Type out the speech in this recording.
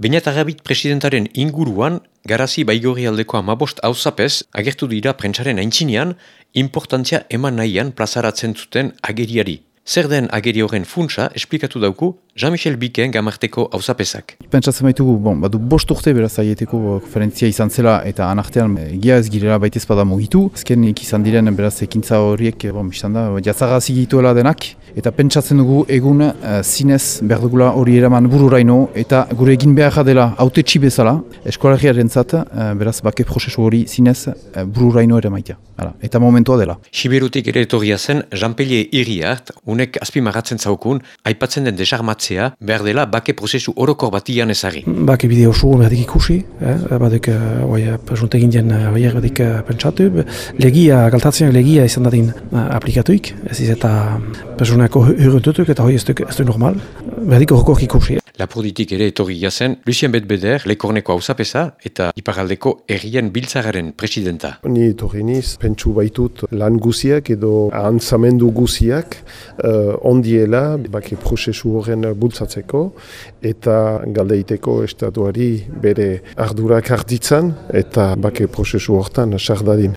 Beñatarrabit presidentaren inguruan, garazi baigorri aldeko amabost hauzapez, agertu dira prentsaren aintzinean, importantzia eman nahian plazaratzen zuten ageriari. Zer den ageri horren funtsa, esplikatu dauku, Jean-Michel Biken gamarteko hauzapezak. Pentsatzen baitugu, bon, badu bost urte beraz aieteko konferentzia izan zela eta anartean egia ez girela baitez bada mugitu. Ezken izan diren beraz ekintza horiek, bon, biztan da, jazara zigituela denak. Eta pentsatzen dugu egun uh, zinez behar dugula hori eraman bururaino eta gure egin behar dela haute bezala eskolagiaren zat, uh, beraz bake prozesu hori zinez uh, bururaino ere maitea. Hala, eta momentua dela. Siberutik ere etorria zen, Jean-Pelie Iriart, unek azpimagatzen zaukun, aipatzen den desarmatzea, behar dela bake prozesu orokor batian ezari. Bake bide oso behar ikusi, eh? badek, oi, presuntegin den, oi, badek pentsatu, legia, galtatzen legia izan dadin aplikatuik, ez ez eta persunako hurrentutuk eta hoi ez du normal, behar dik orokor ikusi. Lapurditik ere etorri jazen, Lucien Betbeder, lekorneko hausapesa eta iparaldeko errien biltzagaren presidenta. Ni etorri niz, pentsu baitut lan guziak edo antzamendu guziak uh, ondiela, baki prozesu horren bultzatzeko eta galdeiteko estatuari bere ardurak arditzan eta baki prozesu hortan sardadin.